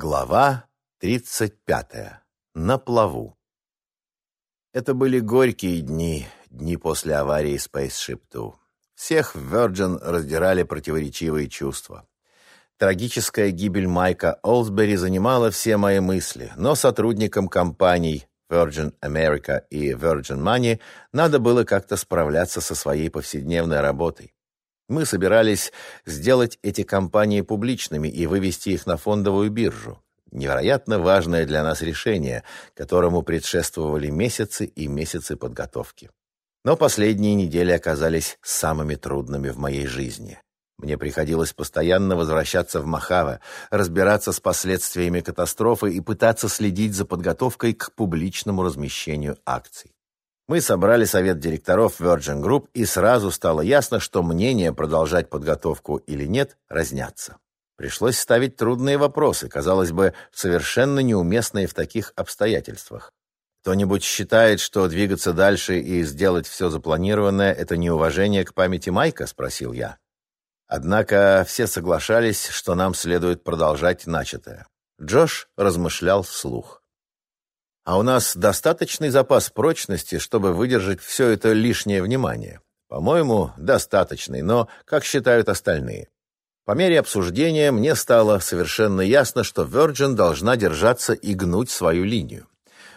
Глава 35. На плаву. Это были горькие дни, дни после аварии Spaceship Two. Всех в Virgin раздирали противоречивые чувства. Трагическая гибель Майка Олсбери занимала все мои мысли, но сотрудникам компаний Virgin America и Virgin Money надо было как-то справляться со своей повседневной работой. Мы собирались сделать эти компании публичными и вывести их на фондовую биржу. Невероятно важное для нас решение, которому предшествовали месяцы и месяцы подготовки. Но последние недели оказались самыми трудными в моей жизни. Мне приходилось постоянно возвращаться в Махаве, разбираться с последствиями катастрофы и пытаться следить за подготовкой к публичному размещению акций. Мы собрали совет директоров Virgin Group, и сразу стало ясно, что мнения продолжать подготовку или нет разнятся. Пришлось ставить трудные вопросы, казалось бы, совершенно неуместные в таких обстоятельствах. Кто-нибудь считает, что двигаться дальше и сделать все запланированное – это неуважение к памяти Майка? – спросил я. Однако все соглашались, что нам следует продолжать начатое. Джош размышлял вслух. А у нас достаточный запас прочности, чтобы выдержать все это лишнее внимание. По-моему, достаточный, но как считают остальные? По мере обсуждения мне стало совершенно ясно, что Virgin должна держаться и гнуть свою линию.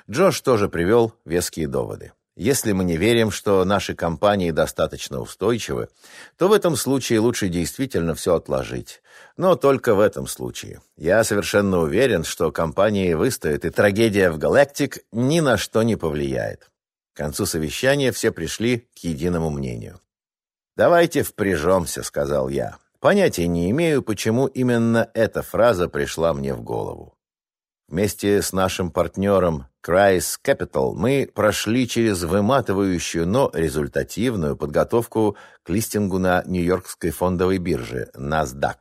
Джош тоже привел веские доводы. Если мы не верим, что наши компании достаточно устойчивы, то в этом случае лучше действительно все отложить. Но только в этом случае. Я совершенно уверен, что компании выстоят, и трагедия в Галактик ни на что не повлияет. К концу совещания все пришли к единому мнению. «Давайте впряжемся», — сказал я. Понятия не имею, почему именно эта фраза пришла мне в голову. Вместе с нашим партнером Cry's Capital мы прошли через выматывающую, но результативную подготовку к листингу на Нью-Йоркской фондовой бирже NASDAQ.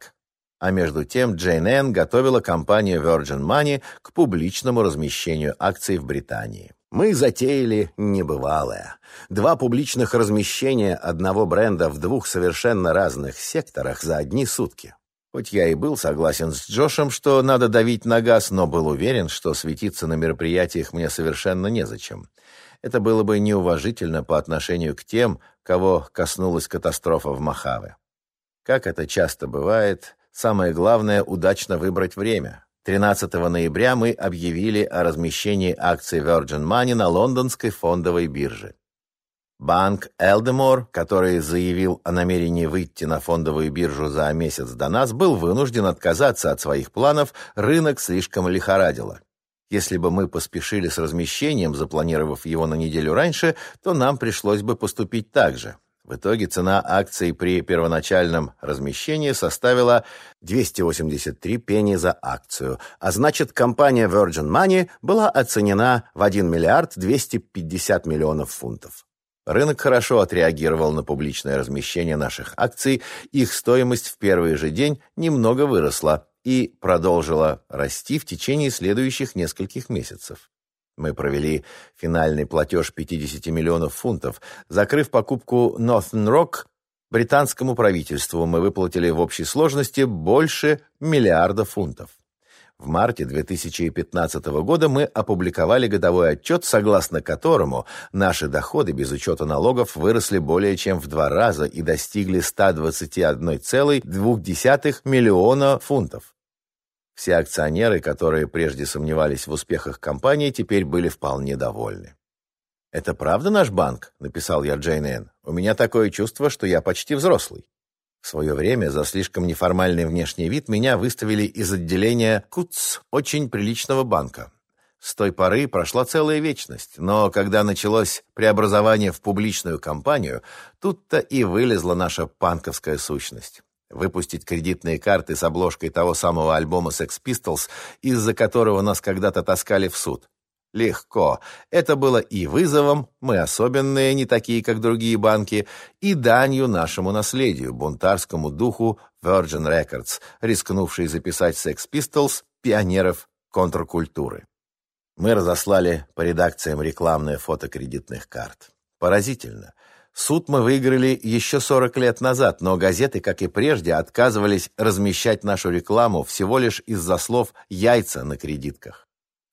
А между тем Джейн готовила компанию Virgin Money к публичному размещению акций в Британии. Мы затеяли небывалое. Два публичных размещения одного бренда в двух совершенно разных секторах за одни сутки. Хоть я и был согласен с Джошем, что надо давить на газ, но был уверен, что светиться на мероприятиях мне совершенно незачем. Это было бы неуважительно по отношению к тем, кого коснулась катастрофа в Махаве. Как это часто бывает, самое главное – удачно выбрать время. 13 ноября мы объявили о размещении акций Virgin Money на лондонской фондовой бирже. Банк Элдемор, который заявил о намерении выйти на фондовую биржу за месяц до нас, был вынужден отказаться от своих планов, рынок слишком лихорадило. Если бы мы поспешили с размещением, запланировав его на неделю раньше, то нам пришлось бы поступить так же. В итоге цена акций при первоначальном размещении составила 283 пенни за акцию, а значит, компания Virgin Money была оценена в 1 миллиард 250 миллионов фунтов. Рынок хорошо отреагировал на публичное размещение наших акций, их стоимость в первый же день немного выросла и продолжила расти в течение следующих нескольких месяцев. Мы провели финальный платеж 50 миллионов фунтов. Закрыв покупку Northern Rock, британскому правительству мы выплатили в общей сложности больше миллиарда фунтов. В марте 2015 года мы опубликовали годовой отчет, согласно которому наши доходы без учета налогов выросли более чем в два раза и достигли 121,2 миллиона фунтов. Все акционеры, которые прежде сомневались в успехах компании, теперь были вполне довольны. «Это правда наш банк?» — написал я Джейн Энн. «У меня такое чувство, что я почти взрослый». В свое время за слишком неформальный внешний вид меня выставили из отделения КУЦ, очень приличного банка. С той поры прошла целая вечность, но когда началось преобразование в публичную компанию, тут-то и вылезла наша панковская сущность. Выпустить кредитные карты с обложкой того самого альбома Sex Pistols, из-за которого нас когда-то таскали в суд. Легко. Это было и вызовом, мы особенные, не такие, как другие банки, и данью нашему наследию, бунтарскому духу Virgin Records, рискнувшей записать Sex Pistols пионеров контркультуры. Мы разослали по редакциям рекламное фото кредитных карт. Поразительно. Суд мы выиграли еще 40 лет назад, но газеты, как и прежде, отказывались размещать нашу рекламу всего лишь из-за слов «яйца» на кредитках.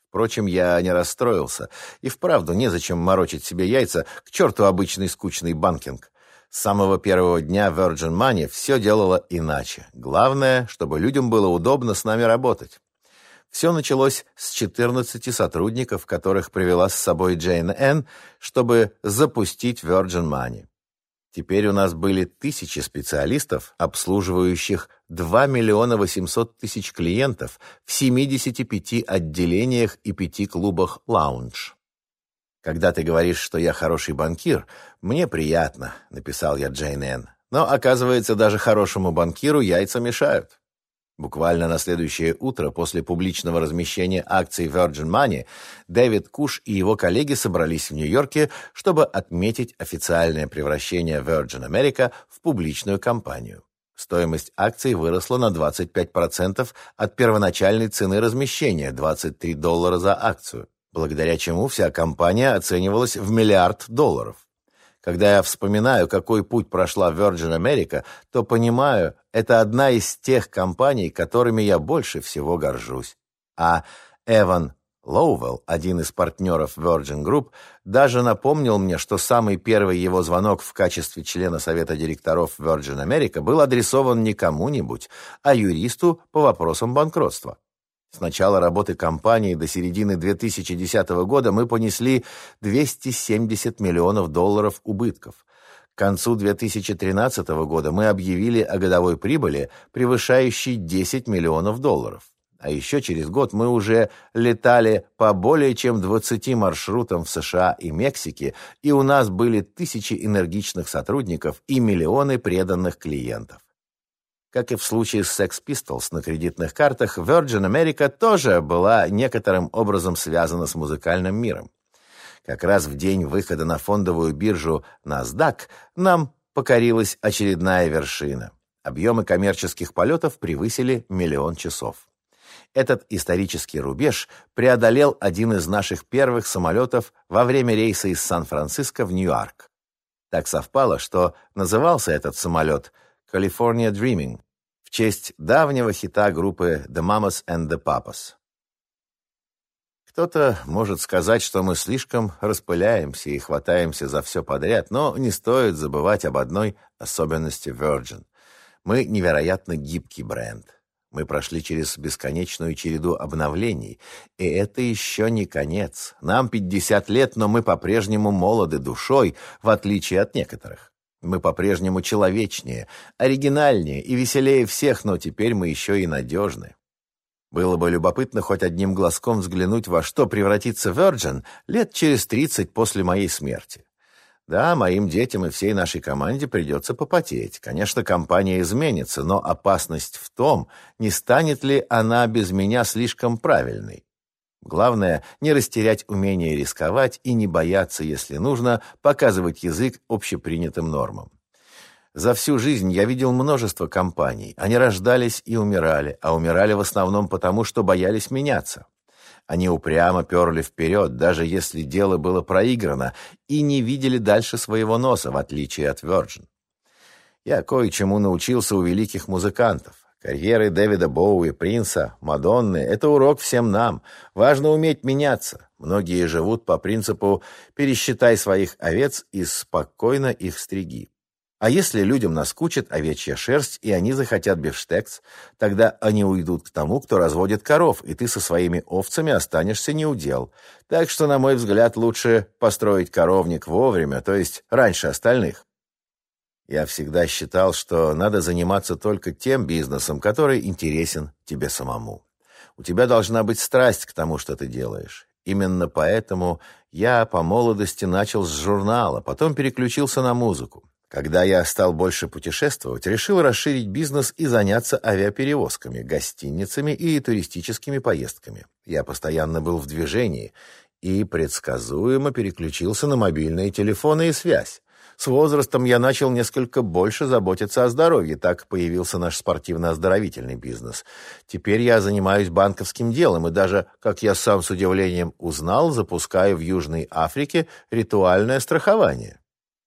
Впрочем, я не расстроился. И вправду незачем морочить себе яйца, к черту обычный скучный банкинг. С самого первого дня Virgin Money все делала иначе. Главное, чтобы людям было удобно с нами работать. Все началось с 14 сотрудников, которых привела с собой Джейн Энн, чтобы запустить Virgin Money. Теперь у нас были тысячи специалистов, обслуживающих 2 миллиона 800 тысяч клиентов в 75 отделениях и 5 клубах «Лаунж». «Когда ты говоришь, что я хороший банкир, мне приятно», — написал я Джейн Энн. «Но, оказывается, даже хорошему банкиру яйца мешают». Буквально на следующее утро после публичного размещения акций Virgin Money Дэвид Куш и его коллеги собрались в Нью-Йорке, чтобы отметить официальное превращение Virgin America в публичную компанию. Стоимость акций выросла на 25% от первоначальной цены размещения – 23 доллара за акцию, благодаря чему вся компания оценивалась в миллиард долларов. Когда я вспоминаю, какой путь прошла Virgin America, то понимаю, это одна из тех компаний, которыми я больше всего горжусь. А Эван Лоуэлл, один из партнеров Virgin Group, даже напомнил мне, что самый первый его звонок в качестве члена совета директоров Virgin America был адресован не кому-нибудь, а юристу по вопросам банкротства. С начала работы компании до середины 2010 года мы понесли 270 миллионов долларов убытков. К концу 2013 года мы объявили о годовой прибыли, превышающей 10 миллионов долларов. А еще через год мы уже летали по более чем 20 маршрутам в США и Мексике, и у нас были тысячи энергичных сотрудников и миллионы преданных клиентов. Как и в случае с Sex Pistols на кредитных картах, Virgin America тоже была некоторым образом связана с музыкальным миром. Как раз в день выхода на фондовую биржу NASDAQ нам покорилась очередная вершина. Объемы коммерческих полетов превысили миллион часов. Этот исторический рубеж преодолел один из наших первых самолетов во время рейса из Сан-Франциско в Нью-Йорк. Так совпало, что назывался этот самолет – California Dreaming в честь давнего хита группы The Mamas and the Papas. Кто-то может сказать, что мы слишком распыляемся и хватаемся за все подряд, но не стоит забывать об одной особенности Virgin. Мы невероятно гибкий бренд. Мы прошли через бесконечную череду обновлений, и это еще не конец. Нам 50 лет, но мы по-прежнему молоды душой, в отличие от некоторых. Мы по-прежнему человечнее, оригинальнее и веселее всех, но теперь мы еще и надежны. Было бы любопытно хоть одним глазком взглянуть, во что превратится Virgin лет через тридцать после моей смерти. Да, моим детям и всей нашей команде придется попотеть. Конечно, компания изменится, но опасность в том, не станет ли она без меня слишком правильной. Главное, не растерять умение рисковать и не бояться, если нужно, показывать язык общепринятым нормам. За всю жизнь я видел множество компаний. Они рождались и умирали, а умирали в основном потому, что боялись меняться. Они упрямо перли вперед, даже если дело было проиграно, и не видели дальше своего носа, в отличие от Virgin. Я кое-чему научился у великих музыкантов. Карьеры Дэвида Боуи, Принца, Мадонны — это урок всем нам. Важно уметь меняться. Многие живут по принципу «пересчитай своих овец и спокойно их стриги». А если людям наскучит овечья шерсть, и они захотят бифштекс, тогда они уйдут к тому, кто разводит коров, и ты со своими овцами останешься неудел. Так что, на мой взгляд, лучше построить коровник вовремя, то есть раньше остальных. Я всегда считал, что надо заниматься только тем бизнесом, который интересен тебе самому. У тебя должна быть страсть к тому, что ты делаешь. Именно поэтому я по молодости начал с журнала, потом переключился на музыку. Когда я стал больше путешествовать, решил расширить бизнес и заняться авиаперевозками, гостиницами и туристическими поездками. Я постоянно был в движении и предсказуемо переключился на мобильные телефоны и связь. С возрастом я начал несколько больше заботиться о здоровье, так появился наш спортивно-оздоровительный бизнес. Теперь я занимаюсь банковским делом и даже, как я сам с удивлением узнал, запускаю в Южной Африке ритуальное страхование.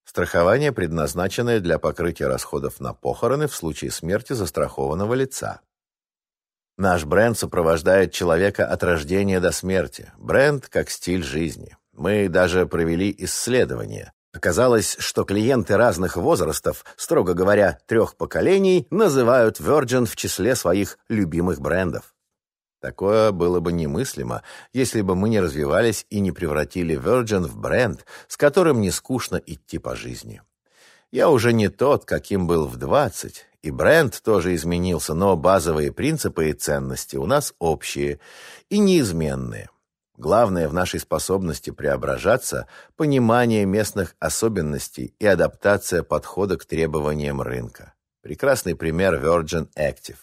Страхование, предназначенное для покрытия расходов на похороны в случае смерти застрахованного лица. Наш бренд сопровождает человека от рождения до смерти. Бренд как стиль жизни. Мы даже провели исследование. Оказалось, что клиенты разных возрастов, строго говоря, трех поколений, называют Virgin в числе своих любимых брендов. Такое было бы немыслимо, если бы мы не развивались и не превратили Virgin в бренд, с которым не скучно идти по жизни. Я уже не тот, каким был в 20, и бренд тоже изменился, но базовые принципы и ценности у нас общие и неизменные. Главное в нашей способности преображаться – понимание местных особенностей и адаптация подхода к требованиям рынка. Прекрасный пример Virgin Active.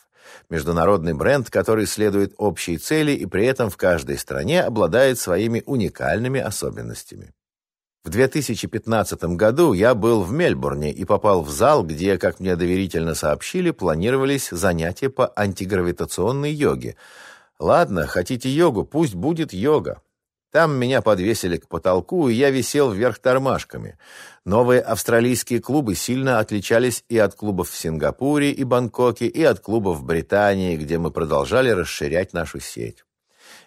Международный бренд, который следует общей цели и при этом в каждой стране обладает своими уникальными особенностями. В 2015 году я был в Мельбурне и попал в зал, где, как мне доверительно сообщили, планировались занятия по антигравитационной йоге. Ладно, хотите йогу, пусть будет йога. Там меня подвесили к потолку, и я висел вверх тормашками. Новые австралийские клубы сильно отличались и от клубов в Сингапуре и Бангкоке, и от клубов в Британии, где мы продолжали расширять нашу сеть.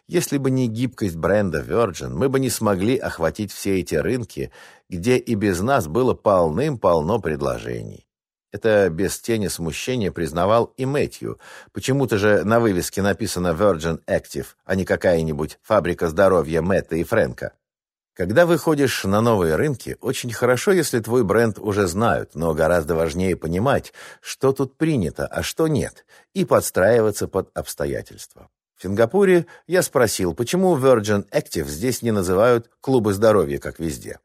Если бы не гибкость бренда Virgin, мы бы не смогли охватить все эти рынки, где и без нас было полным-полно предложений. Это без тени смущения признавал и Мэтью. Почему-то же на вывеске написано Virgin Active, а не какая-нибудь фабрика здоровья Мэтта и Фрэнка. Когда выходишь на новые рынки, очень хорошо, если твой бренд уже знают, но гораздо важнее понимать, что тут принято, а что нет, и подстраиваться под обстоятельства. В Сингапуре я спросил, почему Virgin Active здесь не называют клубы здоровья, как везде.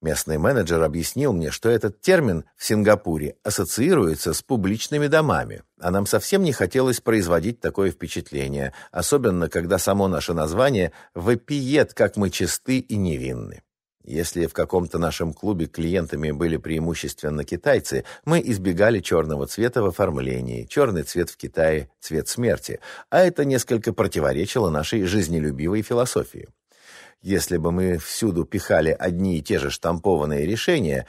Местный менеджер объяснил мне, что этот термин в Сингапуре ассоциируется с публичными домами, а нам совсем не хотелось производить такое впечатление, особенно когда само наше название вопиет, как мы чисты и невинны. Если в каком-то нашем клубе клиентами были преимущественно китайцы, мы избегали черного цвета в оформлении. Черный цвет в Китае – цвет смерти. А это несколько противоречило нашей жизнелюбивой философии. Если бы мы всюду пихали одни и те же штампованные решения,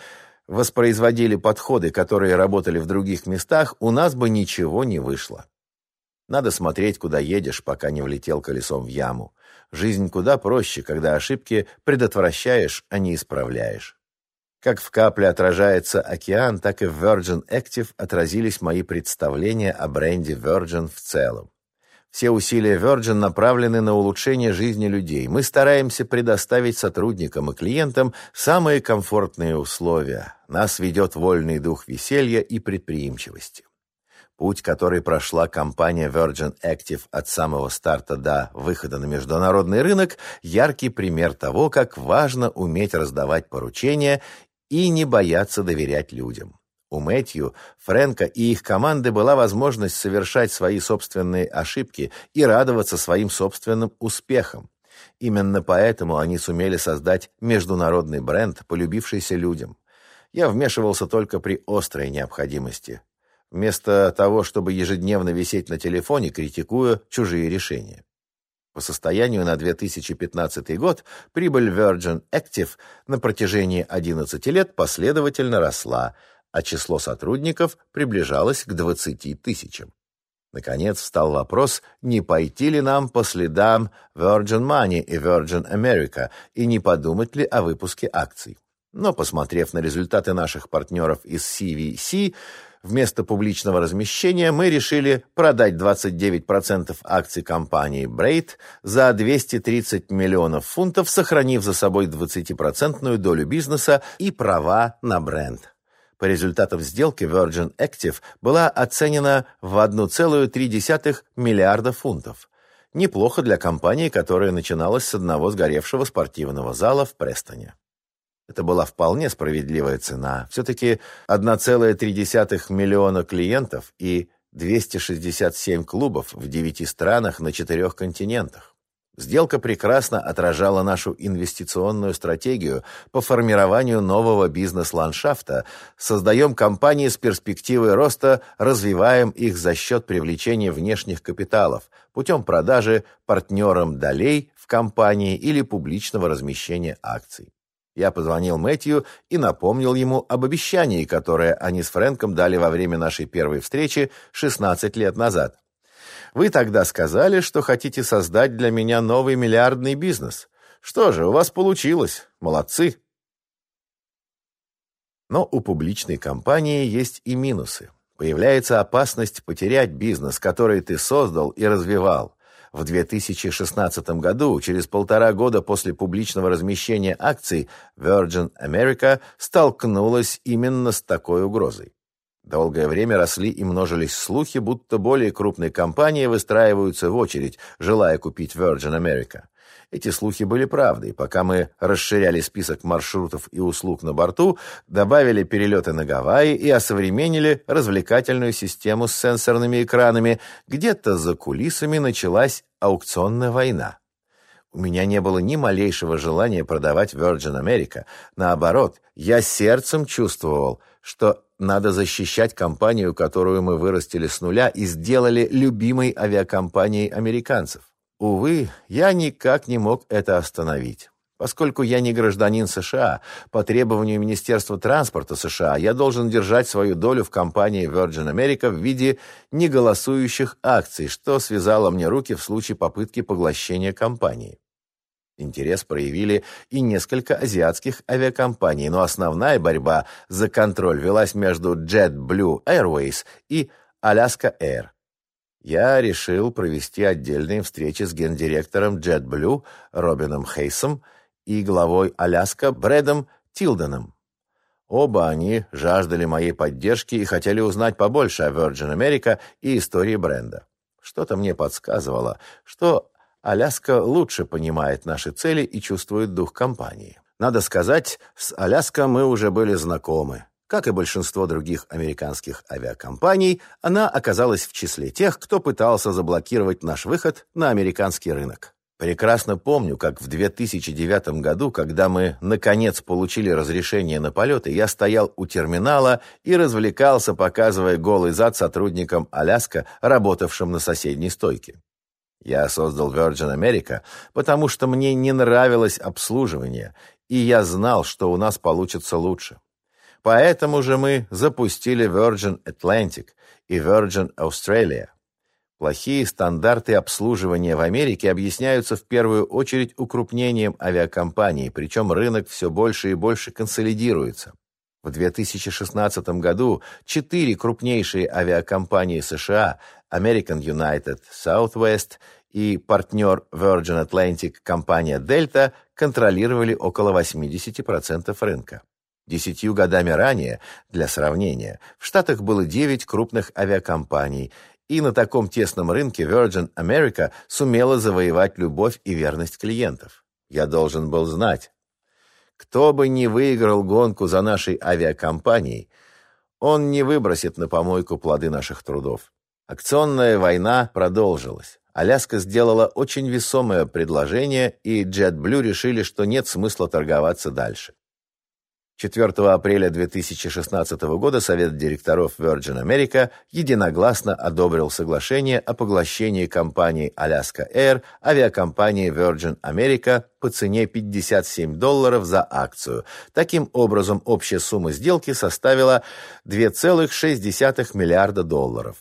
воспроизводили подходы, которые работали в других местах, у нас бы ничего не вышло. Надо смотреть, куда едешь, пока не влетел колесом в яму. Жизнь куда проще, когда ошибки предотвращаешь, а не исправляешь. Как в капле отражается океан, так и в Virgin Active отразились мои представления о бренде Virgin в целом. Все усилия Virgin направлены на улучшение жизни людей. Мы стараемся предоставить сотрудникам и клиентам самые комфортные условия. Нас ведет вольный дух веселья и предприимчивости. Путь, который прошла компания Virgin Active от самого старта до выхода на международный рынок, яркий пример того, как важно уметь раздавать поручения и не бояться доверять людям. У Мэтью, Фрэнка и их команды была возможность совершать свои собственные ошибки и радоваться своим собственным успехам. Именно поэтому они сумели создать международный бренд, полюбившийся людям. Я вмешивался только при острой необходимости вместо того, чтобы ежедневно висеть на телефоне, критикуя чужие решения. По состоянию на 2015 год прибыль Virgin Active на протяжении 11 лет последовательно росла, а число сотрудников приближалось к 20 тысячам. Наконец встал вопрос, не пойти ли нам по следам Virgin Money и Virgin America и не подумать ли о выпуске акций. Но, посмотрев на результаты наших партнеров из CVC, Вместо публичного размещения мы решили продать 29% акций компании Braid за 230 миллионов фунтов, сохранив за собой 20% долю бизнеса и права на бренд. По результатам сделки Virgin Active была оценена в 1,3 миллиарда фунтов. Неплохо для компании, которая начиналась с одного сгоревшего спортивного зала в Престоне. Это была вполне справедливая цена. Все-таки 1,3 миллиона клиентов и 267 клубов в 9 странах на 4 континентах. Сделка прекрасно отражала нашу инвестиционную стратегию по формированию нового бизнес-ландшафта, создаем компании с перспективой роста, развиваем их за счет привлечения внешних капиталов путем продажи партнерам долей в компании или публичного размещения акций. Я позвонил Мэтью и напомнил ему об обещании, которое они с Фрэнком дали во время нашей первой встречи 16 лет назад. Вы тогда сказали, что хотите создать для меня новый миллиардный бизнес. Что же, у вас получилось. Молодцы. Но у публичной компании есть и минусы. Появляется опасность потерять бизнес, который ты создал и развивал. В 2016 году, через полтора года после публичного размещения акций, Virgin America столкнулась именно с такой угрозой. Долгое время росли и множились слухи, будто более крупные компании выстраиваются в очередь, желая купить Virgin America. Эти слухи были правдой. Пока мы расширяли список маршрутов и услуг на борту, добавили перелеты на Гавайи и осовременили развлекательную систему с сенсорными экранами, где-то за кулисами началась аукционная война. У меня не было ни малейшего желания продавать Virgin America. Наоборот, я сердцем чувствовал, что надо защищать компанию, которую мы вырастили с нуля и сделали любимой авиакомпанией американцев. Увы, я никак не мог это остановить. Поскольку я не гражданин США, по требованию Министерства транспорта США я должен держать свою долю в компании Virgin America в виде неголосующих акций, что связало мне руки в случае попытки поглощения компании. Интерес проявили и несколько азиатских авиакомпаний, но основная борьба за контроль велась между JetBlue Airways и Alaska Air. Я решил провести отдельные встречи с гендиректором JetBlue Робином Хейсом и главой Аляска Брэдом Тилденом. Оба они жаждали моей поддержки и хотели узнать побольше о Virgin America и истории бренда. Что-то мне подсказывало, что Аляска лучше понимает наши цели и чувствует дух компании. Надо сказать, с Аляска мы уже были знакомы. Как и большинство других американских авиакомпаний, она оказалась в числе тех, кто пытался заблокировать наш выход на американский рынок. Прекрасно помню, как в 2009 году, когда мы, наконец, получили разрешение на полеты, я стоял у терминала и развлекался, показывая голый зад сотрудникам Аляска, работавшим на соседней стойке. Я создал Virgin America, потому что мне не нравилось обслуживание, и я знал, что у нас получится лучше. Поэтому же мы запустили Virgin Atlantic и Virgin Australia. Плохие стандарты обслуживания в Америке объясняются в первую очередь укрупнением авиакомпаний, причем рынок все больше и больше консолидируется. В 2016 году четыре крупнейшие авиакомпании США American United, Southwest и партнер Virgin Atlantic компания Delta контролировали около 80% рынка. Десятью годами ранее, для сравнения, в Штатах было девять крупных авиакомпаний, и на таком тесном рынке Virgin America сумела завоевать любовь и верность клиентов. Я должен был знать. Кто бы ни выиграл гонку за нашей авиакомпанией, он не выбросит на помойку плоды наших трудов. Акционная война продолжилась. Аляска сделала очень весомое предложение, и JetBlue решили, что нет смысла торговаться дальше. 4 апреля 2016 года Совет директоров Virgin America единогласно одобрил соглашение о поглощении компании Alaska Air авиакомпании Virgin America по цене 57 долларов за акцию. Таким образом, общая сумма сделки составила 2,6 миллиарда долларов.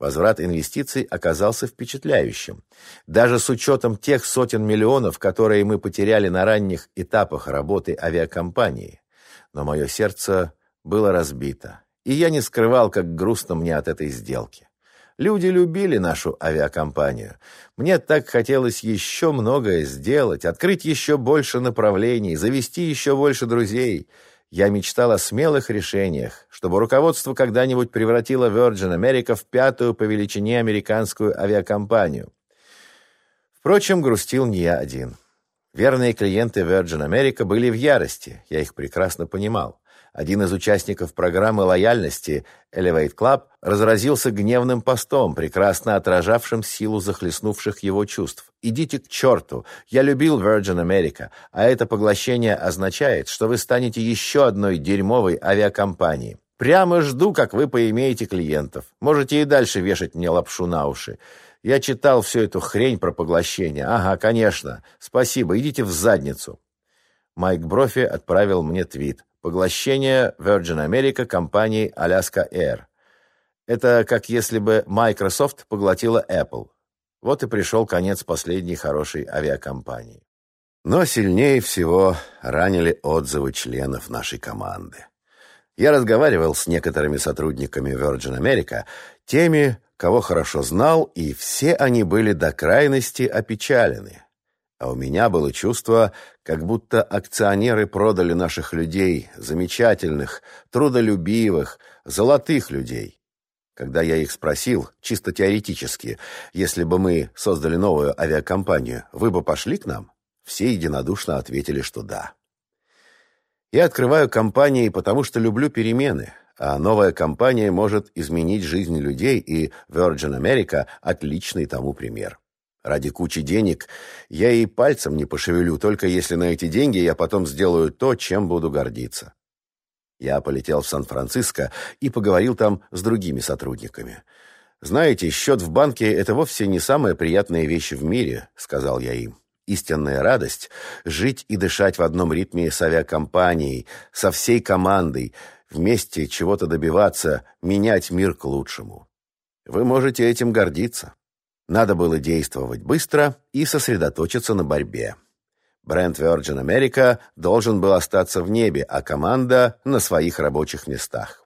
Возврат инвестиций оказался впечатляющим. Даже с учетом тех сотен миллионов, которые мы потеряли на ранних этапах работы авиакомпании но мое сердце было разбито, и я не скрывал, как грустно мне от этой сделки. Люди любили нашу авиакомпанию. Мне так хотелось еще многое сделать, открыть еще больше направлений, завести еще больше друзей. Я мечтал о смелых решениях, чтобы руководство когда-нибудь превратило Virgin America в пятую по величине американскую авиакомпанию. Впрочем, грустил не я один. Верные клиенты Virgin America были в ярости, я их прекрасно понимал. Один из участников программы лояльности Elevate Club разразился гневным постом, прекрасно отражавшим силу захлестнувших его чувств. «Идите к черту! Я любил Virgin America, а это поглощение означает, что вы станете еще одной дерьмовой авиакомпанией. Прямо жду, как вы поимеете клиентов. Можете и дальше вешать мне лапшу на уши. Я читал всю эту хрень про поглощение. Ага, конечно. Спасибо, идите в задницу. Майк Брофи отправил мне твит. Поглощение Virgin America компанией Alaska Air. Это как если бы Microsoft поглотила Apple. Вот и пришел конец последней хорошей авиакомпании. Но сильнее всего ранили отзывы членов нашей команды. Я разговаривал с некоторыми сотрудниками Virgin America, теми, кого хорошо знал, и все они были до крайности опечалены. А у меня было чувство, как будто акционеры продали наших людей, замечательных, трудолюбивых, золотых людей. Когда я их спросил, чисто теоретически, если бы мы создали новую авиакомпанию, вы бы пошли к нам? Все единодушно ответили, что да. Я открываю компании, потому что люблю перемены, а новая компания может изменить жизнь людей, и Virgin America – отличный тому пример. Ради кучи денег я и пальцем не пошевелю, только если на эти деньги я потом сделаю то, чем буду гордиться. Я полетел в Сан-Франциско и поговорил там с другими сотрудниками. «Знаете, счет в банке – это вовсе не самая приятная вещь в мире», – сказал я им. «Истинная радость – жить и дышать в одном ритме с авиакомпанией, со всей командой, вместе чего-то добиваться, менять мир к лучшему. Вы можете этим гордиться». Надо было действовать быстро и сосредоточиться на борьбе. Бренд Virgin America должен был остаться в небе, а команда на своих рабочих местах.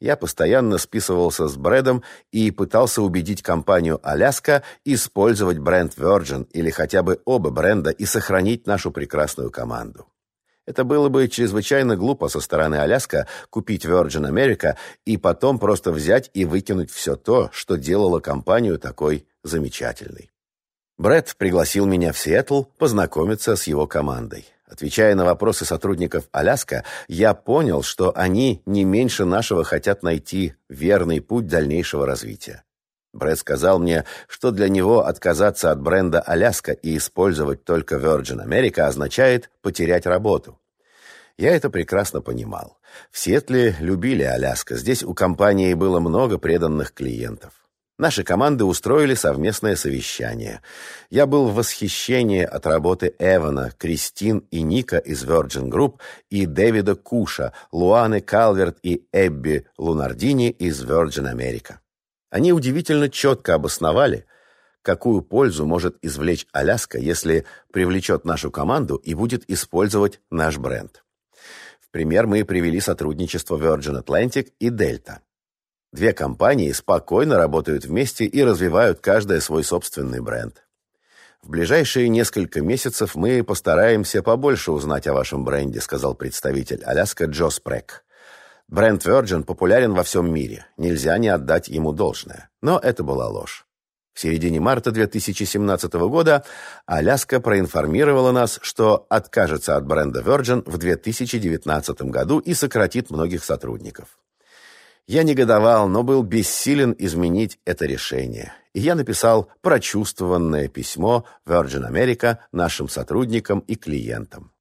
Я постоянно списывался с Брэдом и пытался убедить компанию Аляска использовать бренд Virgin или хотя бы оба бренда и сохранить нашу прекрасную команду. Это было бы чрезвычайно глупо со стороны Аляска купить Virgin America и потом просто взять и выкинуть все то, что делало компанию такой замечательной. Брэд пригласил меня в Сиэтл познакомиться с его командой. Отвечая на вопросы сотрудников Аляска, я понял, что они не меньше нашего хотят найти верный путь дальнейшего развития. Брэд сказал мне, что для него отказаться от бренда Аляска и использовать только Virgin America означает потерять работу. Я это прекрасно понимал. В Сиэтле любили Аляска, здесь у компании было много преданных клиентов. Наши команды устроили совместное совещание. Я был в восхищении от работы Эвана, Кристин и Ника из Virgin Group и Дэвида Куша, Луаны Калверт и Эбби Лунардини из Virgin America. Они удивительно четко обосновали, какую пользу может извлечь Аляска, если привлечет нашу команду и будет использовать наш бренд. В пример мы привели сотрудничество Virgin Atlantic и Delta. Две компании спокойно работают вместе и развивают каждая свой собственный бренд. В ближайшие несколько месяцев мы постараемся побольше узнать о вашем бренде, сказал представитель Аляска Джо Спрек. Бренд Virgin популярен во всем мире. Нельзя не отдать ему должное. Но это была ложь. В середине марта 2017 года Аляска проинформировала нас, что откажется от бренда Virgin в 2019 году и сократит многих сотрудников. Я негодовал, но был бессилен изменить это решение. И я написал прочувствованное письмо Virgin America нашим сотрудникам и клиентам.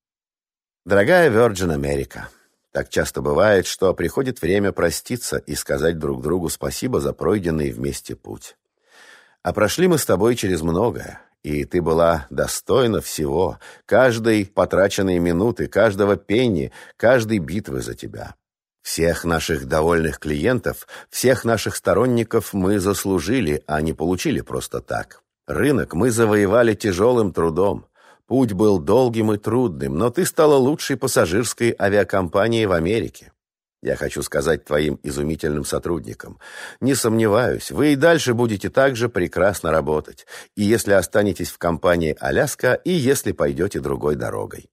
Дорогая Virgin America, так часто бывает, что приходит время проститься и сказать друг другу спасибо за пройденный вместе путь. А прошли мы с тобой через многое, и ты была достойна всего, каждой потраченной минуты, каждого пенни, каждой битвы за тебя. Всех наших довольных клиентов, всех наших сторонников мы заслужили, а не получили просто так. Рынок мы завоевали тяжелым трудом. Путь был долгим и трудным, но ты стала лучшей пассажирской авиакомпанией в Америке. Я хочу сказать твоим изумительным сотрудникам. Не сомневаюсь, вы и дальше будете так же прекрасно работать. И если останетесь в компании «Аляска», и если пойдете другой дорогой.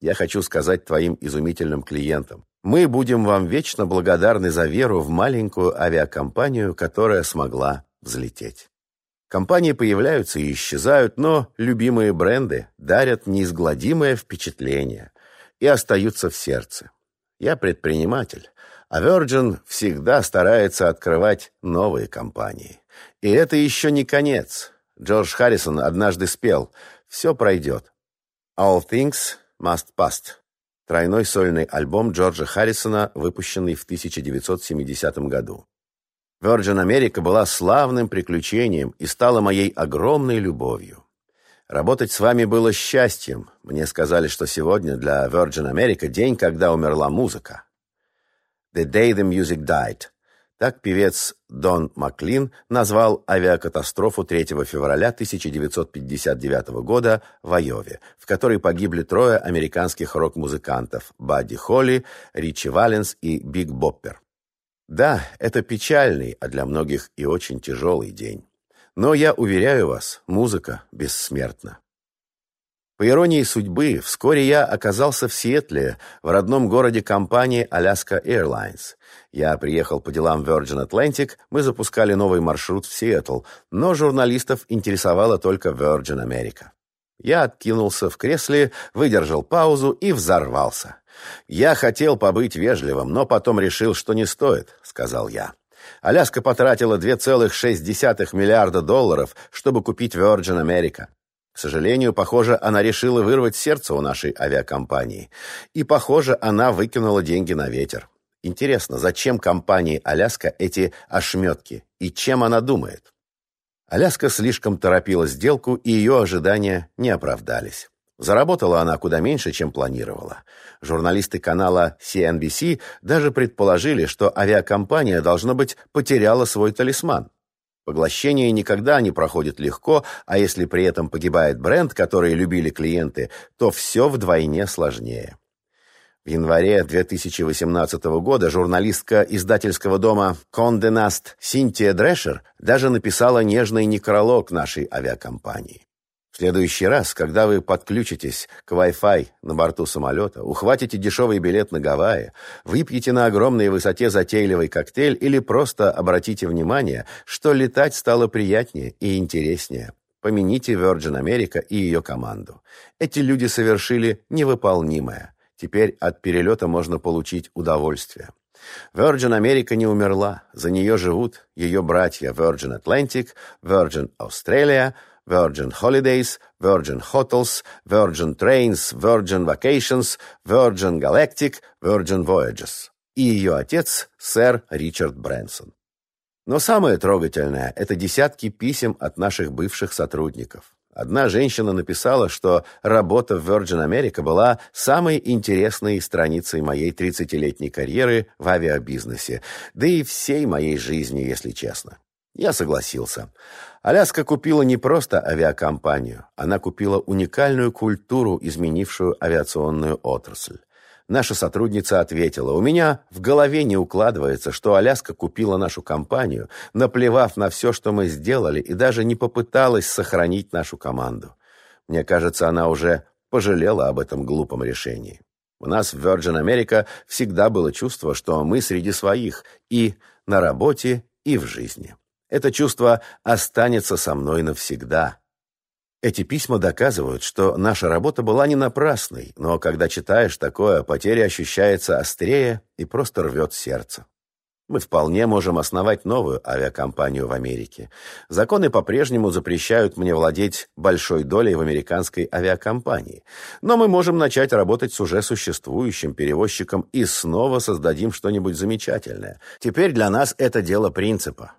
Я хочу сказать твоим изумительным клиентам. Мы будем вам вечно благодарны за веру в маленькую авиакомпанию, которая смогла взлететь. Компании появляются и исчезают, но любимые бренды дарят неизгладимое впечатление и остаются в сердце. Я предприниматель, а Virgin всегда старается открывать новые компании. И это еще не конец. Джордж Харрисон однажды спел «Все пройдет». All things must pass. Тройной сольный альбом Джорджа Харрисона, выпущенный в 1970 году. Virgin America была славным приключением и стала моей огромной любовью. Работать с вами было счастьем. Мне сказали, что сегодня для Virgin America день, когда умерла музыка. The day the music died. Так певец Дон Маклин назвал авиакатастрофу 3 февраля 1959 года в Айове, в которой погибли трое американских рок-музыкантов Бадди Холли, Ричи Валенс и Биг Боппер. Да, это печальный, а для многих и очень тяжелый день. Но я уверяю вас, музыка бессмертна. По иронии судьбы, вскоре я оказался в Сиэтле, в родном городе компании Alaska Airlines. Я приехал по делам Virgin Atlantic, мы запускали новый маршрут в Сиэтл, но журналистов интересовала только Virgin America. Я откинулся в кресле, выдержал паузу и взорвался. «Я хотел побыть вежливым, но потом решил, что не стоит», — сказал я. Аляска потратила 2,6 миллиарда долларов, чтобы купить Virgin America. К сожалению, похоже, она решила вырвать сердце у нашей авиакомпании. И, похоже, она выкинула деньги на ветер. Интересно, зачем компании «Аляска» эти ошметки? И чем она думает? Аляска слишком торопила сделку, и ее ожидания не оправдались. Заработала она куда меньше, чем планировала. Журналисты канала CNBC даже предположили, что авиакомпания, должно быть, потеряла свой талисман. Поглощение никогда не проходит легко, а если при этом погибает бренд, который любили клиенты, то все вдвойне сложнее. В январе 2018 года журналистка издательского дома Condé Nast Синтия Дрешер даже написала нежный некролог нашей авиакомпании следующий раз, когда вы подключитесь к Wi-Fi на борту самолета, ухватите дешевый билет на Гавайи, выпьете на огромной высоте затейливый коктейль или просто обратите внимание, что летать стало приятнее и интереснее. Помяните Virgin America и ее команду. Эти люди совершили невыполнимое. Теперь от перелета можно получить удовольствие. Virgin America не умерла. За нее живут ее братья Virgin Atlantic, Virgin Australia, Virgin Holidays, Virgin Hotels, Virgin Trains, Virgin Vacations, Virgin Galactic, Virgin Voyages. И ее отец, сэр Ричард Брэнсон. Но самое трогательное – это десятки писем от наших бывших сотрудников. Одна женщина написала, что работа в Virgin America была самой интересной страницей моей 30-летней карьеры в авиабизнесе, да и всей моей жизни, если честно. Я согласился. Аляска купила не просто авиакомпанию, она купила уникальную культуру, изменившую авиационную отрасль. Наша сотрудница ответила, «У меня в голове не укладывается, что Аляска купила нашу компанию, наплевав на все, что мы сделали, и даже не попыталась сохранить нашу команду. Мне кажется, она уже пожалела об этом глупом решении. У нас в Virgin America всегда было чувство, что мы среди своих и на работе, и в жизни». Это чувство останется со мной навсегда. Эти письма доказывают, что наша работа была не напрасной, но когда читаешь такое, потеря ощущается острее и просто рвет сердце. Мы вполне можем основать новую авиакомпанию в Америке. Законы по-прежнему запрещают мне владеть большой долей в американской авиакомпании. Но мы можем начать работать с уже существующим перевозчиком и снова создадим что-нибудь замечательное. Теперь для нас это дело принципа.